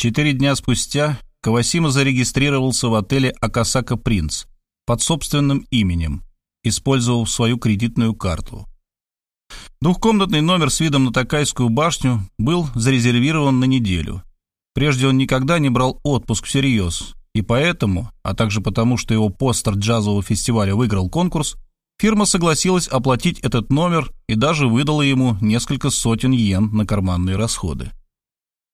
Четыре дня спустя Кавасима зарегистрировался в отеле «Акасака Принц» под собственным именем, использовав свою кредитную карту. Двухкомнатный номер с видом на Такайскую башню был зарезервирован на неделю. Прежде он никогда не брал отпуск всерьез, и поэтому, а также потому, что его постер джазового фестиваля выиграл конкурс, фирма согласилась оплатить этот номер и даже выдала ему несколько сотен йен на карманные расходы.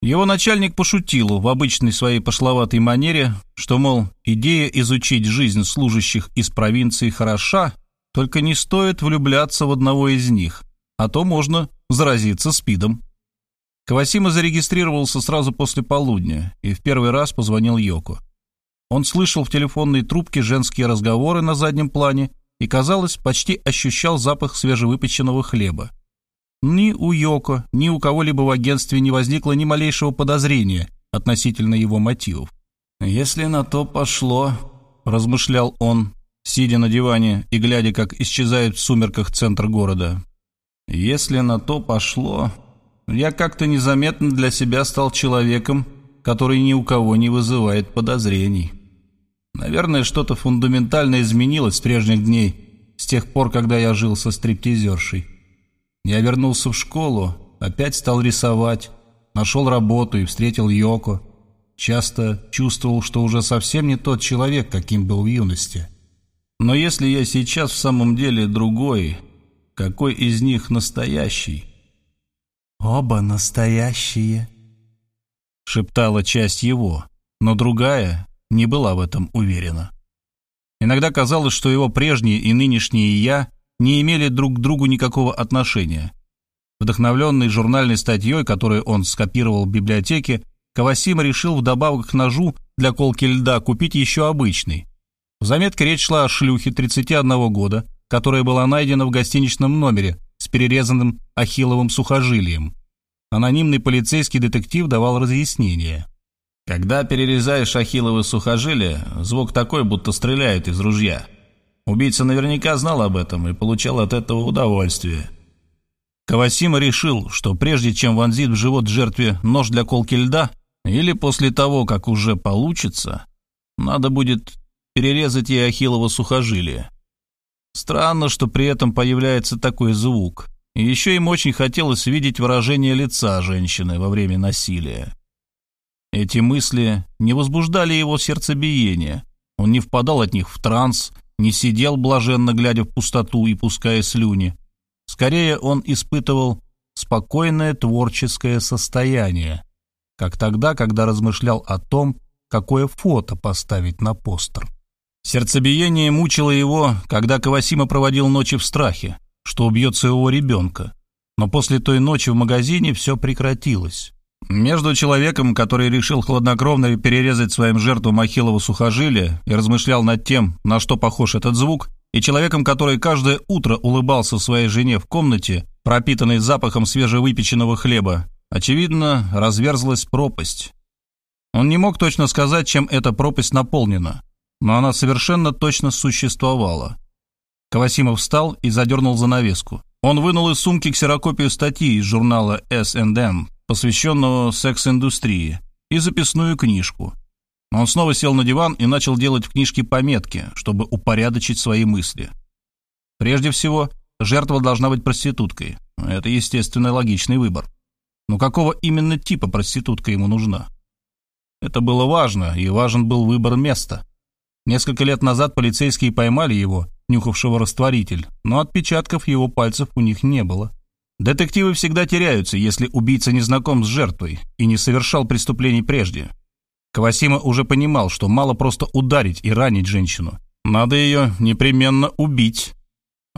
Его начальник пошутил в обычной своей пошловатой манере, что, мол, идея изучить жизнь служащих из провинции хороша, только не стоит влюбляться в одного из них, а то можно заразиться спидом. Кавасима зарегистрировался сразу после полудня и в первый раз позвонил Йоко. Он слышал в телефонной трубке женские разговоры на заднем плане и, казалось, почти ощущал запах свежевыпеченного хлеба. Ни у Йоко, ни у кого-либо в агентстве не возникло ни малейшего подозрения относительно его мотивов. «Если на то пошло», — размышлял он, сидя на диване и глядя, как исчезает в сумерках центр города. «Если на то пошло, я как-то незаметно для себя стал человеком, который ни у кого не вызывает подозрений. Наверное, что-то фундаментально изменилось с прежних дней, с тех пор, когда я жил со стриптизершей. Я вернулся в школу, опять стал рисовать, нашел работу и встретил Йоко. Часто чувствовал, что уже совсем не тот человек, каким был в юности. Но если я сейчас в самом деле другой, какой из них настоящий? «Оба настоящие», — шептала часть его, но другая не была в этом уверена. Иногда казалось, что его прежние и нынешние «я» не имели друг к другу никакого отношения. Вдохновленный журнальной статьей, которую он скопировал в библиотеке, Кавасима решил вдобавок к ножу для колки льда купить еще обычный. В заметке речь шла о шлюхе 31 года, которая была найдена в гостиничном номере с перерезанным ахилловым сухожилием. Анонимный полицейский детектив давал разъяснение. Когда перерезаешь ахилловы сухожилия, звук такой, будто стреляют из ружья. Убийца наверняка знал об этом и получал от этого удовольствие. Кавасима решил, что прежде чем вонзит в живот жертве нож для колки льда, или после того, как уже получится, надо будет перерезать ей ахиллово сухожилие. Странно, что при этом появляется такой звук. И еще им очень хотелось видеть выражение лица женщины во время насилия. Эти мысли не возбуждали его сердцебиение. Он не впадал от них в транс, не сидел блаженно, глядя в пустоту и пуская слюни. Скорее, он испытывал спокойное творческое состояние, как тогда, когда размышлял о том, какое фото поставить на постер. Сердцебиение мучило его, когда Кавасима проводил ночи в страхе, что убьет своего ребенка. Но после той ночи в магазине все прекратилось. Между человеком, который решил хладнокровно перерезать своим жертвам ахиллово сухожилие и размышлял над тем, на что похож этот звук, и человеком, который каждое утро улыбался своей жене в комнате, пропитанной запахом свежевыпеченного хлеба, очевидно, разверзлась пропасть. Он не мог точно сказать, чем эта пропасть наполнена, но она совершенно точно существовала. Кавасимов встал и задернул занавеску. Он вынул из сумки ксерокопию статьи из журнала S&M, посвященного секс-индустрии, и записную книжку. Он снова сел на диван и начал делать в книжке пометки, чтобы упорядочить свои мысли. Прежде всего, жертва должна быть проституткой. Это, естественно, логичный выбор. Но какого именно типа проститутка ему нужна? Это было важно, и важен был выбор места. Несколько лет назад полицейские поймали его, нюхавшего растворитель, но отпечатков его пальцев у них не было. Детективы всегда теряются, если убийца не знаком с жертвой и не совершал преступлений прежде. Кавасима уже понимал, что мало просто ударить и ранить женщину. Надо ее непременно убить.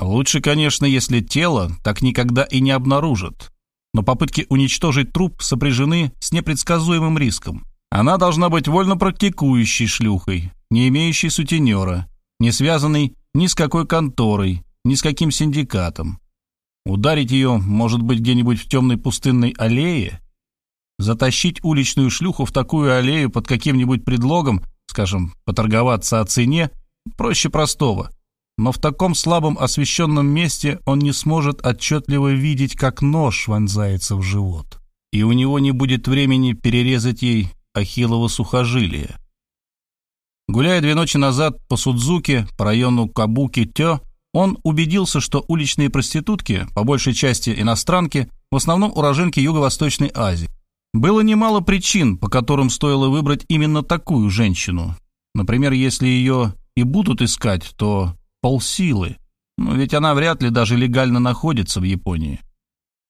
Лучше, конечно, если тело так никогда и не обнаружат. Но попытки уничтожить труп сопряжены с непредсказуемым риском. Она должна быть вольно практикующей шлюхой, не имеющей сутенера, не связанной ни с какой конторой, ни с каким синдикатом. Ударить ее, может быть, где-нибудь в темной пустынной аллее? Затащить уличную шлюху в такую аллею под каким-нибудь предлогом, скажем, поторговаться о цене, проще простого. Но в таком слабом освещенном месте он не сможет отчетливо видеть, как нож вонзается в живот. И у него не будет времени перерезать ей ахиллово сухожилие. Гуляя две ночи назад по Судзуке, по району Кабуки-Тё, он убедился, что уличные проститутки, по большей части иностранки, в основном уроженки Юго-Восточной Азии. Было немало причин, по которым стоило выбрать именно такую женщину. Например, если ее и будут искать, то полсилы. Ну, ведь она вряд ли даже легально находится в Японии.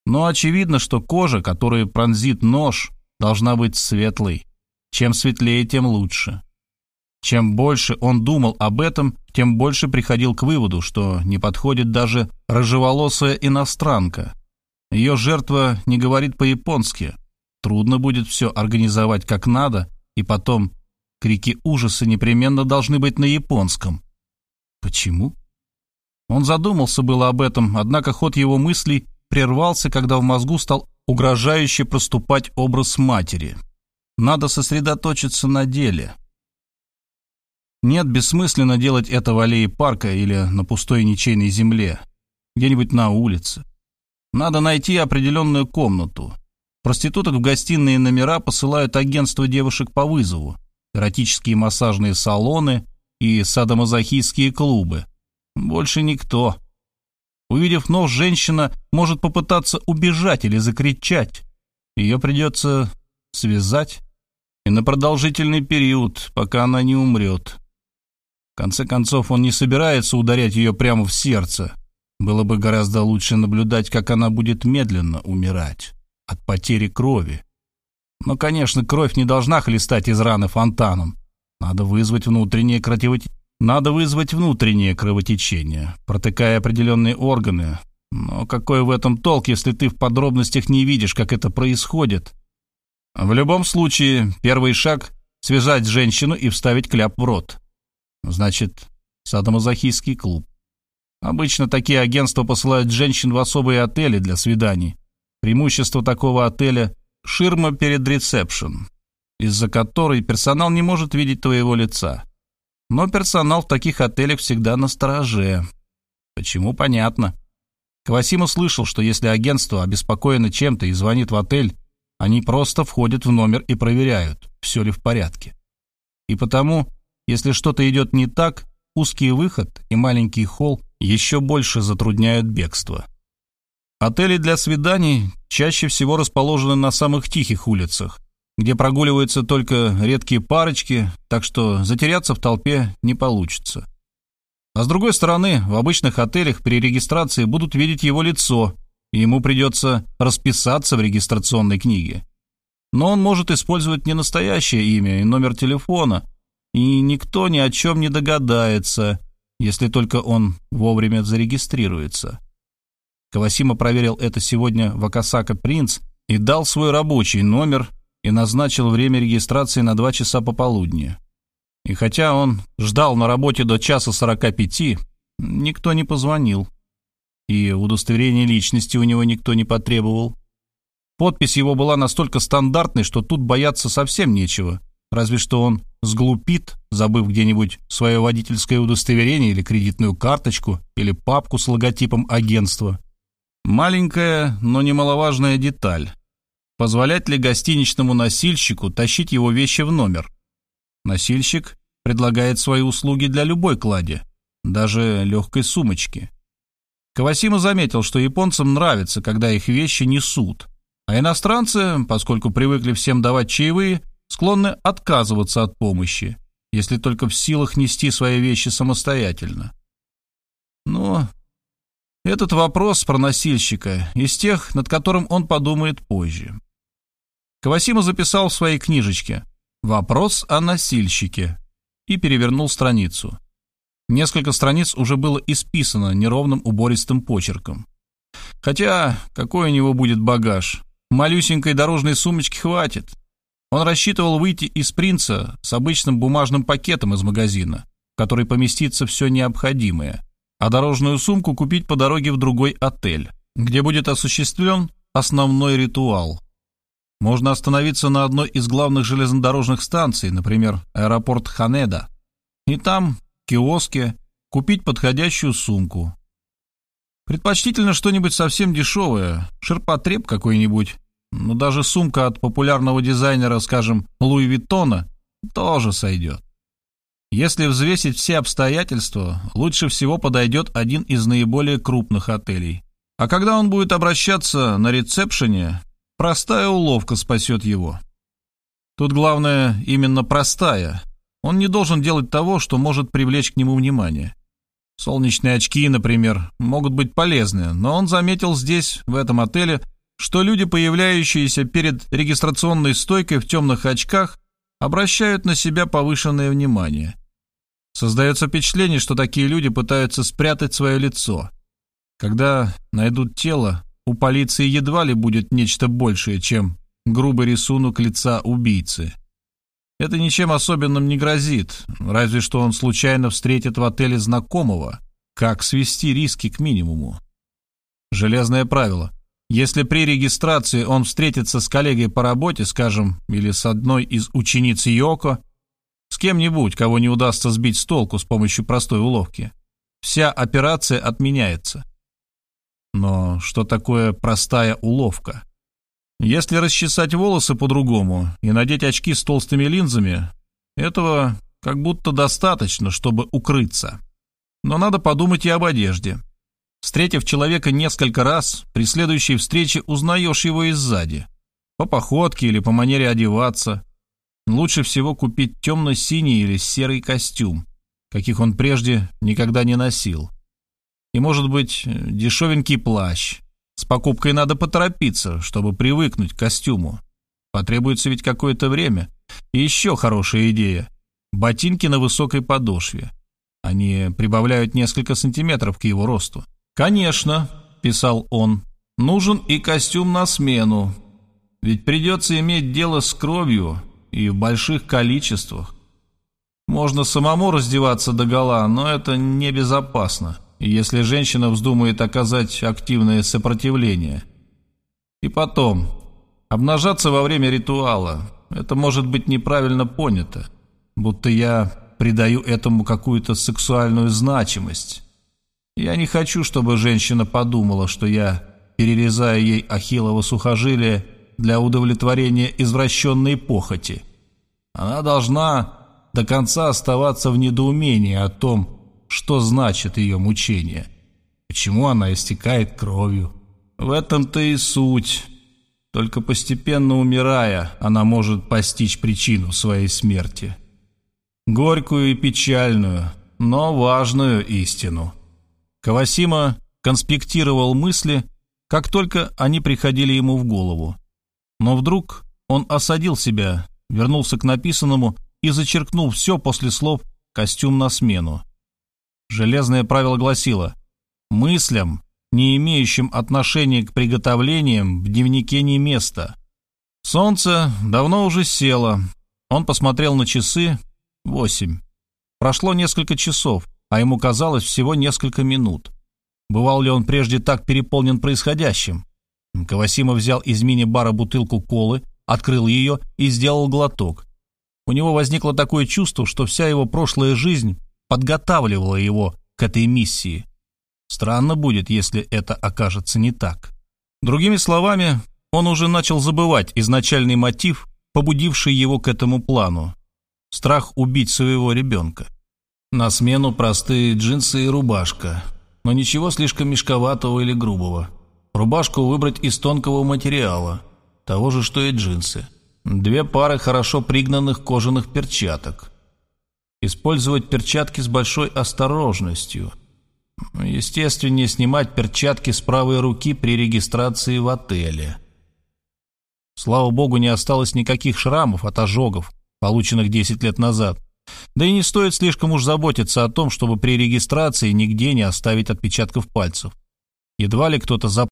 Но очевидно, что кожа, которая пронзит нож, должна быть светлой. Чем светлее, тем лучше. Чем больше он думал об этом, тем больше приходил к выводу, что не подходит даже рыжеволосая иностранка. Ее жертва не говорит по-японски. Трудно будет все организовать как надо, и потом крики ужаса непременно должны быть на японском. Почему? Он задумался было об этом, однако ход его мыслей прервался, когда в мозгу стал угрожающе проступать образ матери. Надо сосредоточиться на деле. Нет, бессмысленно делать это в аллее парка или на пустой ничейной земле, где-нибудь на улице. Надо найти определенную комнату. Проституток в гостиные номера посылают агентство девушек по вызову, эротические массажные салоны и садомазохистские клубы. Больше никто. Увидев нож, женщина может попытаться убежать или закричать. Ее придется связать и на продолжительный период, пока она не умрет конце концов, он не собирается ударять ее прямо в сердце. Было бы гораздо лучше наблюдать, как она будет медленно умирать от потери крови. Но, конечно, кровь не должна хлестать из раны фонтаном. Надо вызвать внутреннее кровотечение. Надо вызвать внутреннее кровотечение, протыкая определенные органы. Но какой в этом толк, если ты в подробностях не видишь, как это происходит? В любом случае, первый шаг — связать женщину и вставить кляп в рот. Значит, садомазохистский клуб. Обычно такие агентства посылают женщин в особые отели для свиданий. Преимущество такого отеля – ширма перед ресепшн, из-за которой персонал не может видеть твоего лица. Но персонал в таких отелях всегда на стороже. Почему, понятно. Квасима слышал, что если агентство обеспокоено чем-то и звонит в отель, они просто входят в номер и проверяют, все ли в порядке. И потому если что-то идет не так, узкий выход и маленький холл еще больше затрудняют бегство. Отели для свиданий чаще всего расположены на самых тихих улицах, где прогуливаются только редкие парочки, так что затеряться в толпе не получится. А с другой стороны, в обычных отелях при регистрации будут видеть его лицо, и ему придется расписаться в регистрационной книге. Но он может использовать не настоящее имя и номер телефона, и никто ни о чем не догадается, если только он вовремя зарегистрируется. Кавасима проверил это сегодня в Акасака Принц и дал свой рабочий номер и назначил время регистрации на два часа пополудни. И хотя он ждал на работе до часа сорока пяти, никто не позвонил. И удостоверение личности у него никто не потребовал. Подпись его была настолько стандартной, что тут бояться совсем нечего. Разве что он сглупит, забыв где-нибудь свое водительское удостоверение или кредитную карточку, или папку с логотипом агентства. Маленькая, но немаловажная деталь. Позволять ли гостиничному носильщику тащить его вещи в номер? Носильщик предлагает свои услуги для любой клади, даже легкой сумочки. Кавасима заметил, что японцам нравится, когда их вещи несут, а иностранцы, поскольку привыкли всем давать чаевые, склонны отказываться от помощи, если только в силах нести свои вещи самостоятельно. Но этот вопрос про носильщика из тех, над которым он подумает позже. Кавасима записал в своей книжечке «Вопрос о носильщике» и перевернул страницу. Несколько страниц уже было исписано неровным убористым почерком. Хотя, какой у него будет багаж? Малюсенькой дорожной сумочки хватит. Он рассчитывал выйти из «Принца» с обычным бумажным пакетом из магазина, в который поместится все необходимое, а дорожную сумку купить по дороге в другой отель, где будет осуществлен основной ритуал. Можно остановиться на одной из главных железнодорожных станций, например, аэропорт Ханеда, и там, в киоске, купить подходящую сумку. Предпочтительно что-нибудь совсем дешевое, ширпотреб какой-нибудь, но даже сумка от популярного дизайнера, скажем, Луи Виттона, тоже сойдет. Если взвесить все обстоятельства, лучше всего подойдет один из наиболее крупных отелей. А когда он будет обращаться на ресепшене, простая уловка спасет его. Тут главное именно простая. Он не должен делать того, что может привлечь к нему внимание. Солнечные очки, например, могут быть полезны, но он заметил здесь, в этом отеле, что люди, появляющиеся перед регистрационной стойкой в темных очках, обращают на себя повышенное внимание. Создается впечатление, что такие люди пытаются спрятать свое лицо. Когда найдут тело, у полиции едва ли будет нечто большее, чем грубый рисунок лица убийцы. Это ничем особенным не грозит, разве что он случайно встретит в отеле знакомого. Как свести риски к минимуму? Железное правило. Если при регистрации он встретится с коллегой по работе, скажем, или с одной из учениц Йоко, с кем-нибудь, кого не удастся сбить с толку с помощью простой уловки, вся операция отменяется. Но что такое простая уловка? Если расчесать волосы по-другому и надеть очки с толстыми линзами, этого как будто достаточно, чтобы укрыться. Но надо подумать и об одежде. Встретив человека несколько раз, при следующей встрече узнаешь его и сзади. По походке или по манере одеваться. Лучше всего купить темно-синий или серый костюм, каких он прежде никогда не носил. И, может быть, дешевенький плащ, с покупкой надо поторопиться, чтобы привыкнуть к костюму. Потребуется ведь какое-то время. И еще хорошая идея. Ботинки на высокой подошве. Они прибавляют несколько сантиметров к его росту. «Конечно», — писал он, — «нужен и костюм на смену. Ведь придется иметь дело с кровью и в больших количествах. Можно самому раздеваться догола, но это небезопасно если женщина вздумает оказать активное сопротивление. И потом, обнажаться во время ритуала – это может быть неправильно понято, будто я придаю этому какую-то сексуальную значимость. Я не хочу, чтобы женщина подумала, что я перерезаю ей ахиллово сухожилие для удовлетворения извращенной похоти. Она должна до конца оставаться в недоумении о том, что значит ее мучение, почему она истекает кровью. В этом-то и суть. Только постепенно умирая, она может постичь причину своей смерти. Горькую и печальную, но важную истину. Кавасима конспектировал мысли, как только они приходили ему в голову. Но вдруг он осадил себя, вернулся к написанному и зачеркнул все после слов «костюм на смену». Железное правило гласило «Мыслям, не имеющим отношения к приготовлениям, в дневнике не место». Солнце давно уже село. Он посмотрел на часы. Восемь. Прошло несколько часов, а ему казалось всего несколько минут. Бывал ли он прежде так переполнен происходящим? Кавасима взял из мини-бара бутылку колы, открыл ее и сделал глоток. У него возникло такое чувство, что вся его прошлая жизнь подготавливала его к этой миссии. Странно будет, если это окажется не так. Другими словами, он уже начал забывать изначальный мотив, побудивший его к этому плану. Страх убить своего ребенка. На смену простые джинсы и рубашка, но ничего слишком мешковатого или грубого. Рубашку выбрать из тонкого материала, того же, что и джинсы. Две пары хорошо пригнанных кожаных перчаток – Использовать перчатки с большой осторожностью. Естественнее снимать перчатки с правой руки при регистрации в отеле. Слава богу, не осталось никаких шрамов от ожогов, полученных 10 лет назад. Да и не стоит слишком уж заботиться о том, чтобы при регистрации нигде не оставить отпечатков пальцев. Едва ли кто-то зап...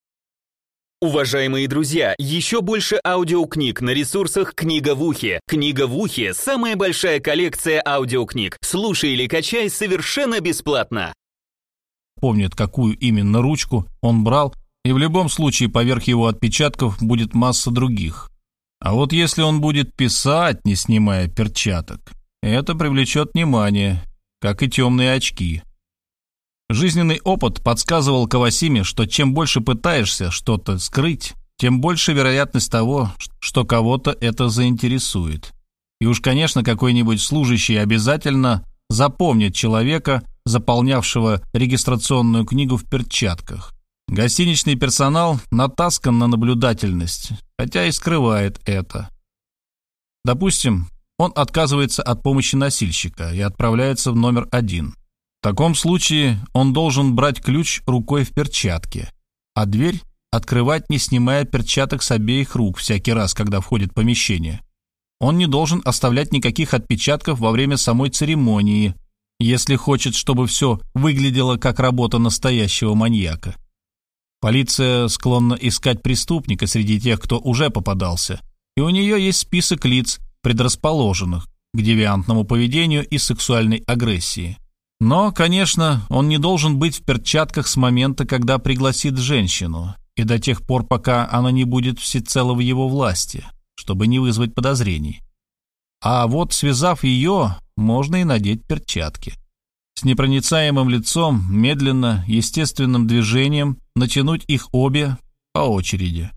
Уважаемые друзья, еще больше аудиокниг на ресурсах «Книга в ухе». «Книга в ухе» — самая большая коллекция аудиокниг. Слушай или качай совершенно бесплатно. Помнит, какую именно ручку он брал, и в любом случае поверх его отпечатков будет масса других. А вот если он будет писать, не снимая перчаток, это привлечет внимание, как и темные очки. Жизненный опыт подсказывал Кавасиме, что чем больше пытаешься что-то скрыть, тем больше вероятность того, что кого-то это заинтересует. И уж, конечно, какой-нибудь служащий обязательно запомнит человека, заполнявшего регистрационную книгу в перчатках. Гостиничный персонал натаскан на наблюдательность, хотя и скрывает это. Допустим, он отказывается от помощи носильщика и отправляется в номер один. В таком случае он должен брать ключ рукой в перчатке, а дверь открывать, не снимая перчаток с обеих рук всякий раз, когда входит в помещение. Он не должен оставлять никаких отпечатков во время самой церемонии, если хочет, чтобы все выглядело как работа настоящего маньяка. Полиция склонна искать преступника среди тех, кто уже попадался, и у нее есть список лиц, предрасположенных к девиантному поведению и сексуальной агрессии. Но, конечно, он не должен быть в перчатках с момента, когда пригласит женщину, и до тех пор, пока она не будет всецело в его власти, чтобы не вызвать подозрений. А вот, связав ее, можно и надеть перчатки. С непроницаемым лицом, медленно, естественным движением натянуть их обе по очереди.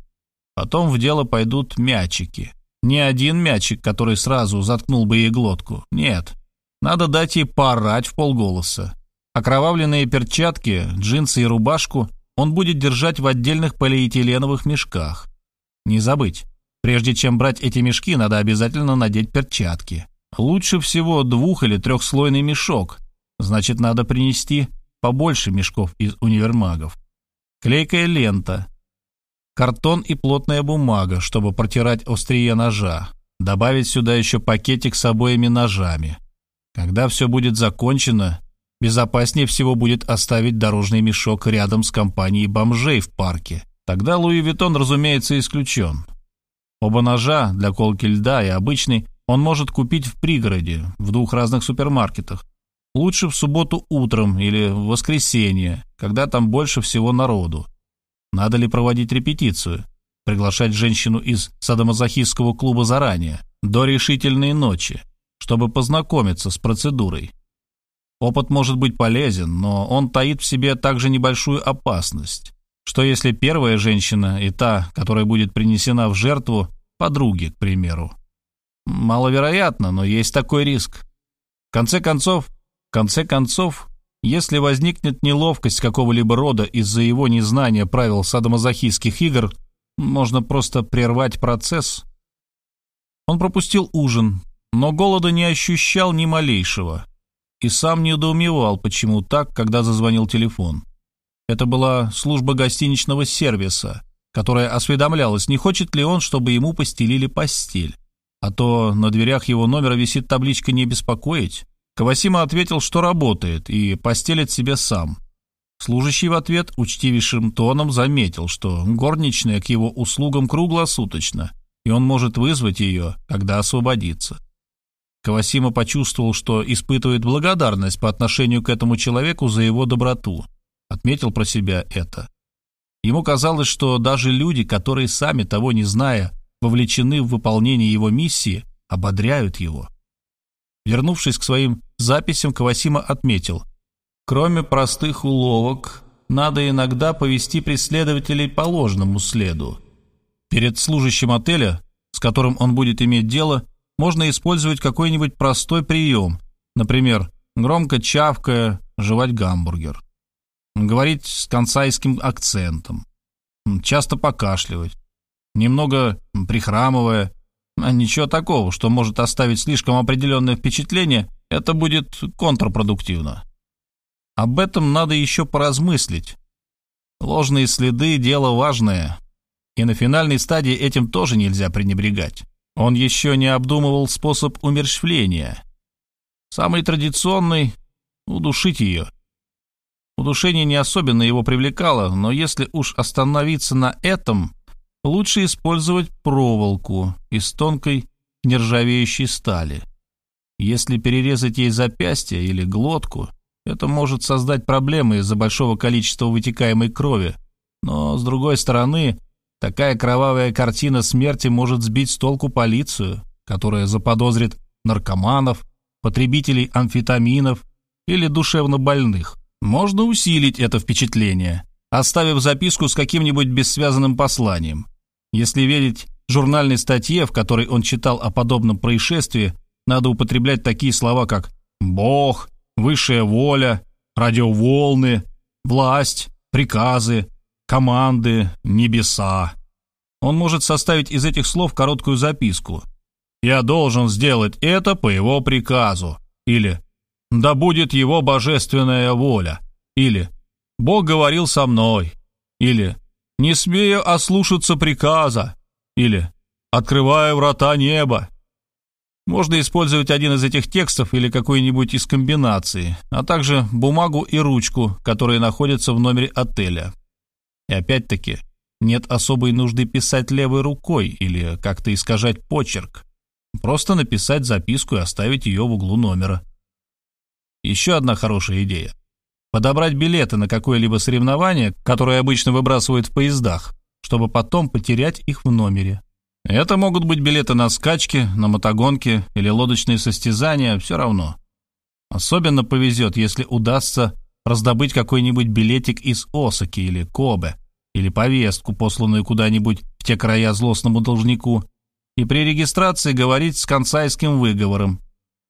Потом в дело пойдут мячики. Не один мячик, который сразу заткнул бы ей глотку. Нет. Надо дать ей поорать в полголоса. Окровавленные перчатки, джинсы и рубашку он будет держать в отдельных полиэтиленовых мешках. Не забыть, прежде чем брать эти мешки, надо обязательно надеть перчатки. Лучше всего двух- или трехслойный мешок. Значит, надо принести побольше мешков из универмагов. Клейкая лента, картон и плотная бумага, чтобы протирать острие ножа. Добавить сюда еще пакетик с обоими ножами. Когда все будет закончено, Безопаснее всего будет оставить дорожный мешок рядом с компанией бомжей в парке. Тогда Луи Виттон, разумеется, исключен. Оба ножа для колки льда и обычный он может купить в пригороде, в двух разных супермаркетах. Лучше в субботу утром или в воскресенье, когда там больше всего народу. Надо ли проводить репетицию? Приглашать женщину из садомазохистского клуба заранее, до решительной ночи, чтобы познакомиться с процедурой. Опыт может быть полезен, но он таит в себе также небольшую опасность. Что если первая женщина и та, которая будет принесена в жертву, подруги, к примеру? Маловероятно, но есть такой риск. В конце концов, в конце концов, если возникнет неловкость какого-либо рода из-за его незнания правил садомазохистских игр, можно просто прервать процесс. Он пропустил ужин, но голода не ощущал ни малейшего и сам недоумевал, почему так, когда зазвонил телефон. Это была служба гостиничного сервиса, которая осведомлялась, не хочет ли он, чтобы ему постелили постель. А то на дверях его номера висит табличка «Не беспокоить». Кавасима ответил, что работает и постелит себе сам. Служащий в ответ учтивейшим тоном заметил, что горничная к его услугам круглосуточно, и он может вызвать ее, когда освободится. Кавасима почувствовал, что испытывает благодарность по отношению к этому человеку за его доброту. Отметил про себя это. Ему казалось, что даже люди, которые сами того не зная, вовлечены в выполнение его миссии, ободряют его. Вернувшись к своим записям, Кавасима отметил, «Кроме простых уловок, надо иногда повести преследователей по ложному следу. Перед служащим отеля, с которым он будет иметь дело, можно использовать какой-нибудь простой прием, например, громко чавкая, жевать гамбургер, говорить с консайским акцентом, часто покашливать, немного прихрамывая, а ничего такого, что может оставить слишком определенное впечатление, это будет контрпродуктивно. Об этом надо еще поразмыслить. Ложные следы – дело важное, и на финальной стадии этим тоже нельзя пренебрегать. Он еще не обдумывал способ умерщвления. Самый традиционный — удушить ее. Удушение не особенно его привлекало, но если уж остановиться на этом, лучше использовать проволоку из тонкой нержавеющей стали. Если перерезать ей запястье или глотку, это может создать проблемы из-за большого количества вытекаемой крови, но, с другой стороны, Такая кровавая картина смерти может сбить с толку полицию, которая заподозрит наркоманов, потребителей амфетаминов или душевнобольных. Можно усилить это впечатление, оставив записку с каким-нибудь бессвязанным посланием. Если верить журнальной статье, в которой он читал о подобном происшествии, надо употреблять такие слова, как «бог», «высшая воля», «радиоволны», «власть», «приказы», «команды», «небеса». Он может составить из этих слов короткую записку. «Я должен сделать это по его приказу» или «Да будет его божественная воля» или «Бог говорил со мной» или «Не смею ослушаться приказа» или «Открываю врата неба». Можно использовать один из этих текстов или какой-нибудь из комбинаций, а также бумагу и ручку, которые находятся в номере отеля. И опять-таки, нет особой нужды писать левой рукой или как-то искажать почерк. Просто написать записку и оставить ее в углу номера. Еще одна хорошая идея. Подобрать билеты на какое-либо соревнование, которое обычно выбрасывают в поездах, чтобы потом потерять их в номере. Это могут быть билеты на скачки, на мотогонки или лодочные состязания, все равно. Особенно повезет, если удастся раздобыть какой-нибудь билетик из Осаки или Кобе, или повестку, посланную куда-нибудь в те края злостному должнику, и при регистрации говорить с консайским выговором.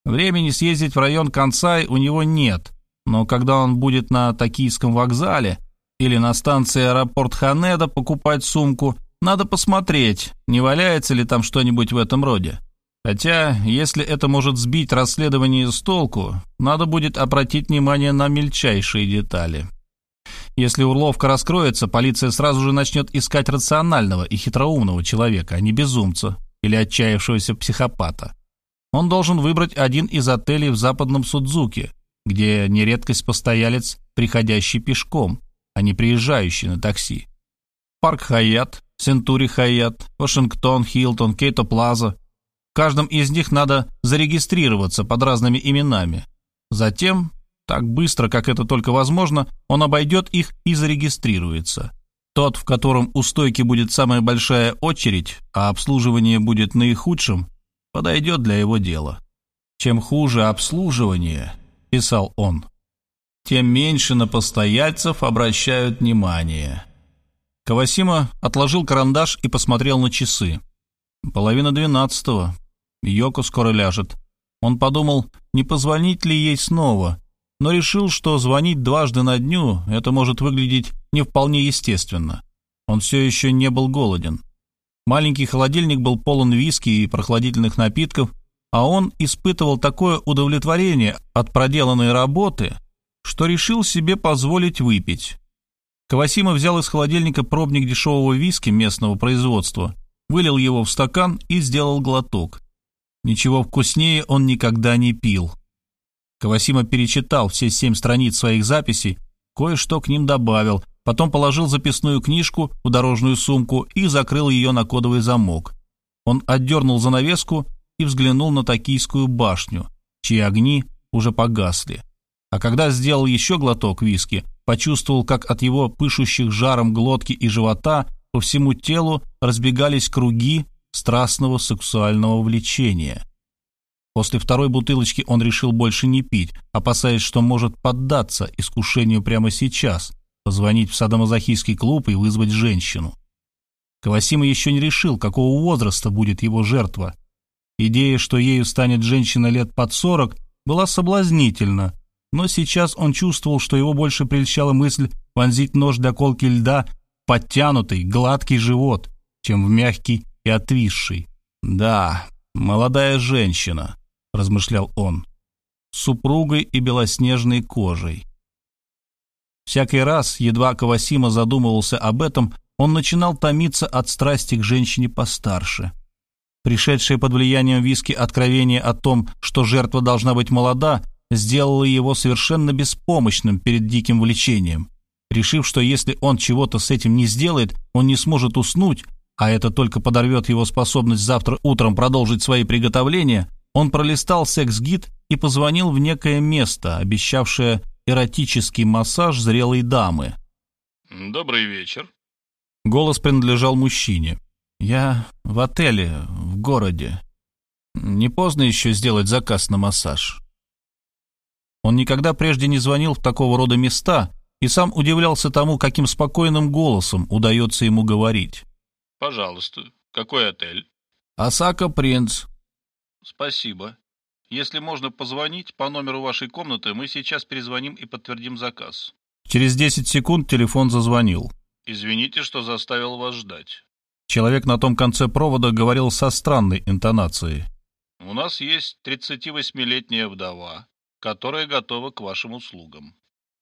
Времени съездить в район Консай у него нет, но когда он будет на Токийском вокзале или на станции аэропорт Ханеда покупать сумку – надо посмотреть, не валяется ли там что-нибудь в этом роде. Хотя, если это может сбить расследование с толку, надо будет обратить внимание на мельчайшие детали. Если урловка раскроется, полиция сразу же начнет искать рационального и хитроумного человека, а не безумца или отчаявшегося психопата. Он должен выбрать один из отелей в западном Судзуке, где нередкость постоялец, приходящий пешком, а не приезжающий на такси. Парк Хаят, Сентури Хаят, Вашингтон, Хилтон, Кейто Плаза. В каждом из них надо зарегистрироваться под разными именами. Затем, так быстро, как это только возможно, он обойдет их и зарегистрируется. Тот, в котором у стойки будет самая большая очередь, а обслуживание будет наихудшим, подойдет для его дела. «Чем хуже обслуживание», — писал он, — «тем меньше на постояльцев обращают внимание». Кавасима отложил карандаш и посмотрел на часы. Половина двенадцатого. Йоко скоро ляжет. Он подумал, не позвонить ли ей снова, но решил, что звонить дважды на дню это может выглядеть не вполне естественно. Он все еще не был голоден. Маленький холодильник был полон виски и прохладительных напитков, а он испытывал такое удовлетворение от проделанной работы, что решил себе позволить выпить. Кавасима взял из холодильника пробник дешевого виски местного производства, вылил его в стакан и сделал глоток. Ничего вкуснее он никогда не пил. Кавасима перечитал все семь страниц своих записей, кое-что к ним добавил, потом положил записную книжку в дорожную сумку и закрыл ее на кодовый замок. Он отдернул занавеску и взглянул на Токийскую башню, чьи огни уже погасли. А когда сделал еще глоток виски, почувствовал, как от его пышущих жаром глотки и живота по всему телу разбегались круги страстного сексуального влечения. После второй бутылочки он решил больше не пить, опасаясь, что может поддаться искушению прямо сейчас, позвонить в садомазохийский клуб и вызвать женщину. Кавасима еще не решил, какого возраста будет его жертва. Идея, что ею станет женщина лет под сорок, была соблазнительна, но сейчас он чувствовал, что его больше прельщала мысль вонзить нож для колки льда подтянутый, гладкий живот, чем в мягкий и отвисший. «Да, молодая женщина», — размышлял он, — супругой и белоснежной кожей. Всякий раз, едва Кавасима задумывался об этом, он начинал томиться от страсти к женщине постарше. Пришедшее под влиянием виски откровение о том, что жертва должна быть молода, сделало его совершенно беспомощным перед диким влечением. Решив, что если он чего-то с этим не сделает, он не сможет уснуть, а это только подорвет его способность завтра утром продолжить свои приготовления, он пролистал секс-гид и позвонил в некое место, обещавшее эротический массаж зрелой дамы. «Добрый вечер». Голос принадлежал мужчине. «Я в отеле, в городе. Не поздно еще сделать заказ на массаж?» Он никогда прежде не звонил в такого рода места и сам удивлялся тому, каким спокойным голосом удается ему говорить. Пожалуйста. Какой отель? Осака Принц. Спасибо. Если можно позвонить по номеру вашей комнаты, мы сейчас перезвоним и подтвердим заказ. Через 10 секунд телефон зазвонил. Извините, что заставил вас ждать. Человек на том конце провода говорил со странной интонацией. У нас есть 38-летняя вдова, которая готова к вашим услугам.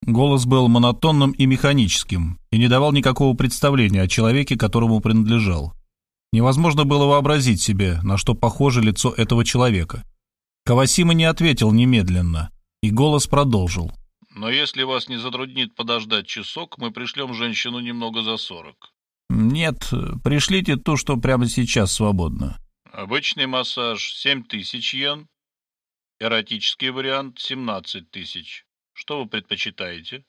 Голос был монотонным и механическим и не давал никакого представления о человеке, которому принадлежал. Невозможно было вообразить себе, на что похоже лицо этого человека. Кавасима не ответил немедленно, и голос продолжил. Но если вас не затруднит подождать часок, мы пришлем женщину немного за сорок. Нет, пришлите ту, что прямо сейчас свободно. Обычный массаж семь тысяч йен, эротический вариант семнадцать тысяч. Что вы предпочитаете?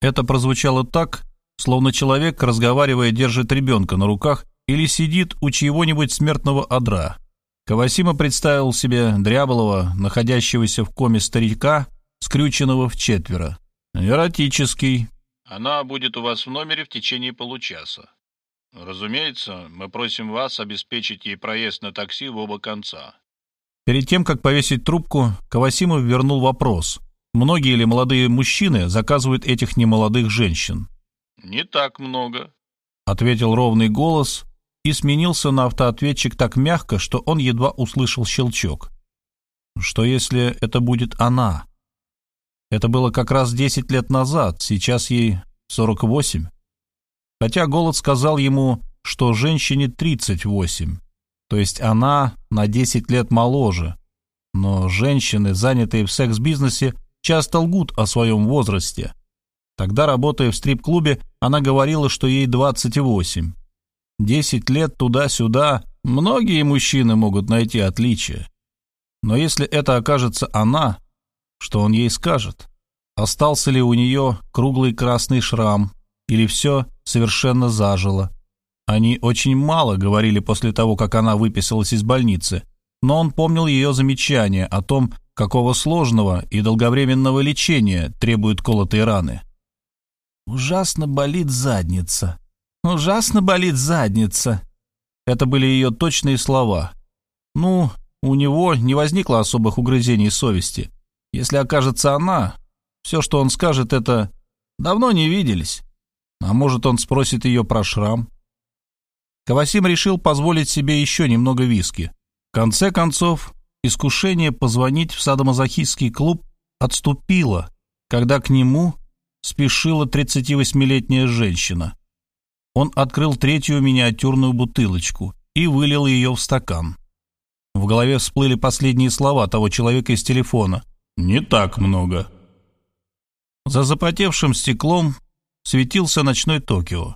Это прозвучало так, словно человек, разговаривая, держит ребенка на руках или сидит у чьего-нибудь смертного одра. Кавасима представил себе дряблого, находящегося в коме старика, скрюченного в четверо. Эротический. Она будет у вас в номере в течение получаса. Разумеется, мы просим вас обеспечить ей проезд на такси в оба конца. Перед тем, как повесить трубку, Кавасимов вернул вопрос. Многие ли молодые мужчины заказывают этих немолодых женщин? «Не так много», — ответил ровный голос и сменился на автоответчик так мягко, что он едва услышал щелчок. Что если это будет она? Это было как раз 10 лет назад, сейчас ей 48. Хотя голод сказал ему, что женщине 38, то есть она на 10 лет моложе. Но женщины, занятые в секс-бизнесе, часто лгут о своем возрасте. Тогда, работая в стрип-клубе, она говорила, что ей 28. Десять лет туда-сюда, многие мужчины могут найти отличия. Но если это окажется она, что он ей скажет? Остался ли у нее круглый красный шрам, или все совершенно зажило? Они очень мало говорили после того, как она выписалась из больницы, но он помнил ее замечание о том, какого сложного и долговременного лечения требуют колотые раны. «Ужасно болит задница», Ужасно болит задница. Это были ее точные слова. Ну, у него не возникло особых угрызений совести. Если окажется она, все, что он скажет, это «давно не виделись». А может, он спросит ее про шрам? Кавасим решил позволить себе еще немного виски. В конце концов, искушение позвонить в садомазохистский клуб отступило, когда к нему спешила 38-летняя женщина. Он открыл третью миниатюрную бутылочку и вылил ее в стакан. В голове всплыли последние слова того человека из телефона. «Не так много». За запотевшим стеклом светился ночной Токио.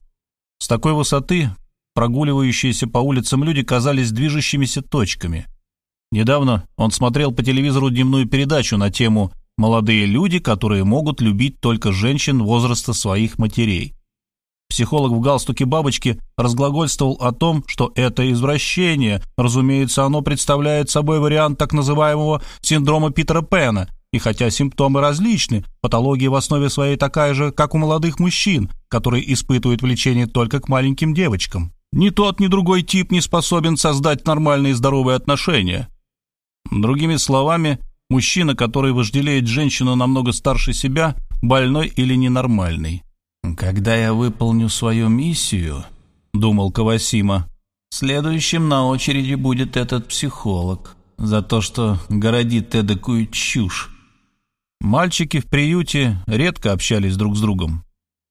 С такой высоты прогуливающиеся по улицам люди казались движущимися точками. Недавно он смотрел по телевизору дневную передачу на тему «Молодые люди, которые могут любить только женщин возраста своих матерей». Психолог в галстуке бабочки разглагольствовал о том, что это извращение. Разумеется, оно представляет собой вариант так называемого синдрома Питера Пэна. И хотя симптомы различны, патология в основе своей такая же, как у молодых мужчин, которые испытывают влечение только к маленьким девочкам. Ни тот, ни другой тип не способен создать нормальные здоровые отношения. Другими словами, мужчина, который вожделеет женщину намного старше себя, больной или ненормальный. «Когда я выполню свою миссию», — думал Кавасима, — «следующим на очереди будет этот психолог за то, что городит эдакую чушь». Мальчики в приюте редко общались друг с другом.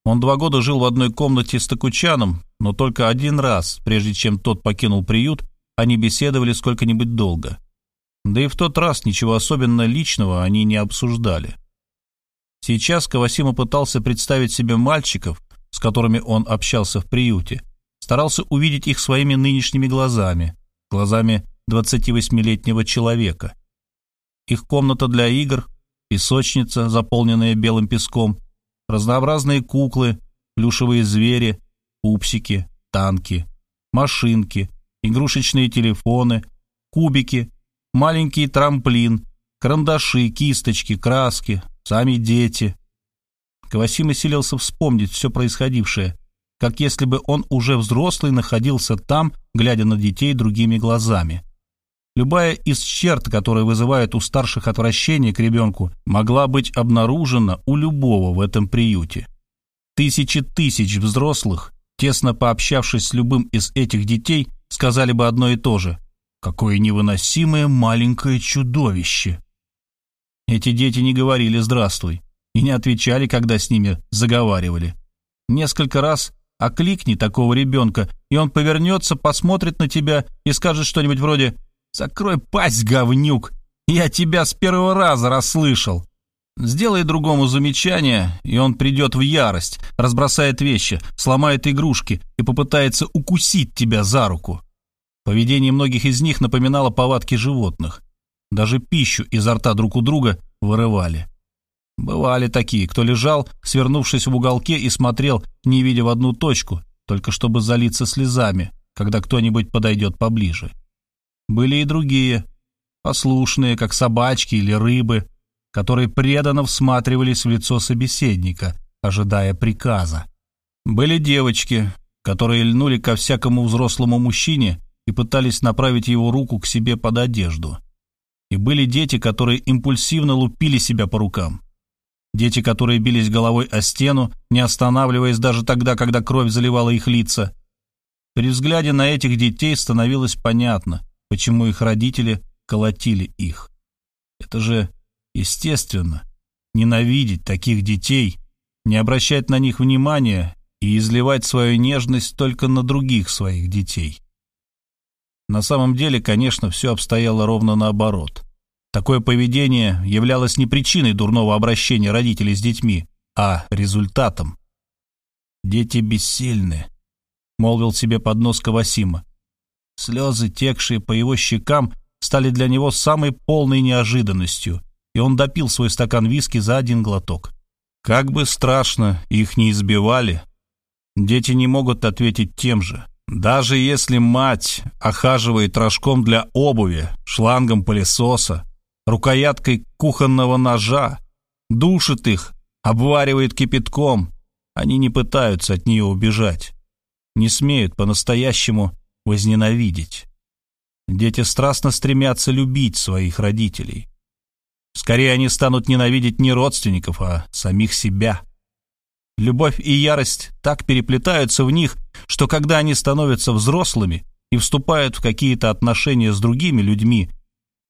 Он два года жил в одной комнате с Токучаном, но только один раз, прежде чем тот покинул приют, они беседовали сколько-нибудь долго. Да и в тот раз ничего особенно личного они не обсуждали. Сейчас Кавасима пытался представить себе мальчиков, с которыми он общался в приюте, старался увидеть их своими нынешними глазами, глазами 28-летнего человека. Их комната для игр, песочница, заполненная белым песком, разнообразные куклы, плюшевые звери, пупсики, танки, машинки, игрушечные телефоны, кубики, маленький трамплин, карандаши, кисточки, краски, сами дети. Квасим селился вспомнить все происходившее. как если бы он уже взрослый находился там, глядя на детей другими глазами. Любая из черт, которые вызывают у старших отвращение к ребенку, могла быть обнаружена у любого в этом приюте. Тысячи тысяч взрослых, тесно пообщавшись с любым из этих детей, сказали бы одно и то же. Какое невыносимое маленькое чудовище! Эти дети не говорили «здравствуй» и не отвечали, когда с ними заговаривали. Несколько раз окликни такого ребенка, и он повернется, посмотрит на тебя и скажет что-нибудь вроде «Закрой пасть, говнюк! Я тебя с первого раза расслышал!» Сделай другому замечание, и он придет в ярость, разбросает вещи, сломает игрушки и попытается укусить тебя за руку. Поведение многих из них напоминало повадки животных. Даже пищу изо рта друг у друга вырывали. Бывали такие, кто лежал, свернувшись в уголке и смотрел, не видя в одну точку, только чтобы залиться слезами, когда кто-нибудь подойдет поближе. Были и другие, послушные, как собачки или рыбы, которые преданно всматривались в лицо собеседника, ожидая приказа. Были девочки, которые льнули ко всякому взрослому мужчине и пытались направить его руку к себе под одежду. И были дети, которые импульсивно лупили себя по рукам. Дети, которые бились головой о стену, не останавливаясь даже тогда, когда кровь заливала их лица. При взгляде на этих детей становилось понятно, почему их родители колотили их. Это же естественно, ненавидеть таких детей, не обращать на них внимания и изливать свою нежность только на других своих детей. На самом деле, конечно, все обстояло ровно наоборот. Такое поведение являлось не причиной дурного обращения родителей с детьми, а результатом. «Дети бессильны», — молвил себе под нос Кавасима. Слезы, текшие по его щекам, стали для него самой полной неожиданностью, и он допил свой стакан виски за один глоток. Как бы страшно их не избивали, дети не могут ответить тем же. Даже если мать охаживает рожком для обуви, шлангом пылесоса, рукояткой кухонного ножа, душит их, обваривает кипятком. Они не пытаются от нее убежать, не смеют по-настоящему возненавидеть. Дети страстно стремятся любить своих родителей. Скорее они станут ненавидеть не родственников, а самих себя. Любовь и ярость так переплетаются в них, что когда они становятся взрослыми и вступают в какие-то отношения с другими людьми,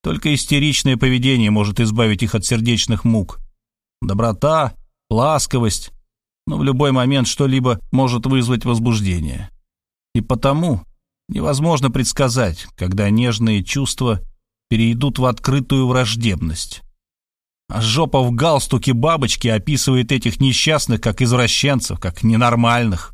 только истеричное поведение может избавить их от сердечных мук. Доброта, ласковость, но в любой момент что-либо может вызвать возбуждение. И потому невозможно предсказать, когда нежные чувства перейдут в открытую враждебность. А жопа в галстуке бабочки описывает этих несчастных как извращенцев, как ненормальных.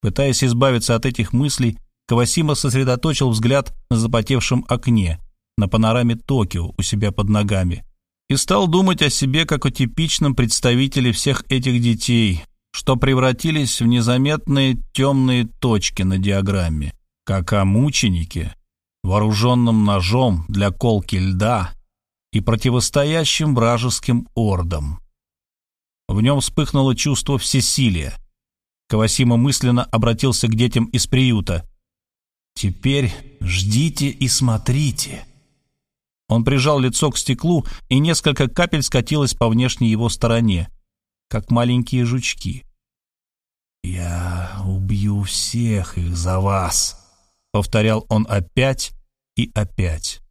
Пытаясь избавиться от этих мыслей, Кавасима сосредоточил взгляд на запотевшем окне, на панораме Токио у себя под ногами, и стал думать о себе как о типичном представителе всех этих детей, что превратились в незаметные темные точки на диаграмме, как о мученике, вооруженном ножом для колки льда и противостоящим вражеским ордам. В нем вспыхнуло чувство всесилия. Кавасима мысленно обратился к детям из приюта. «Теперь ждите и смотрите». Он прижал лицо к стеклу, и несколько капель скатилось по внешней его стороне, как маленькие жучки. «Я убью всех их за вас», — повторял он опять и опять.